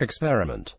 experiment.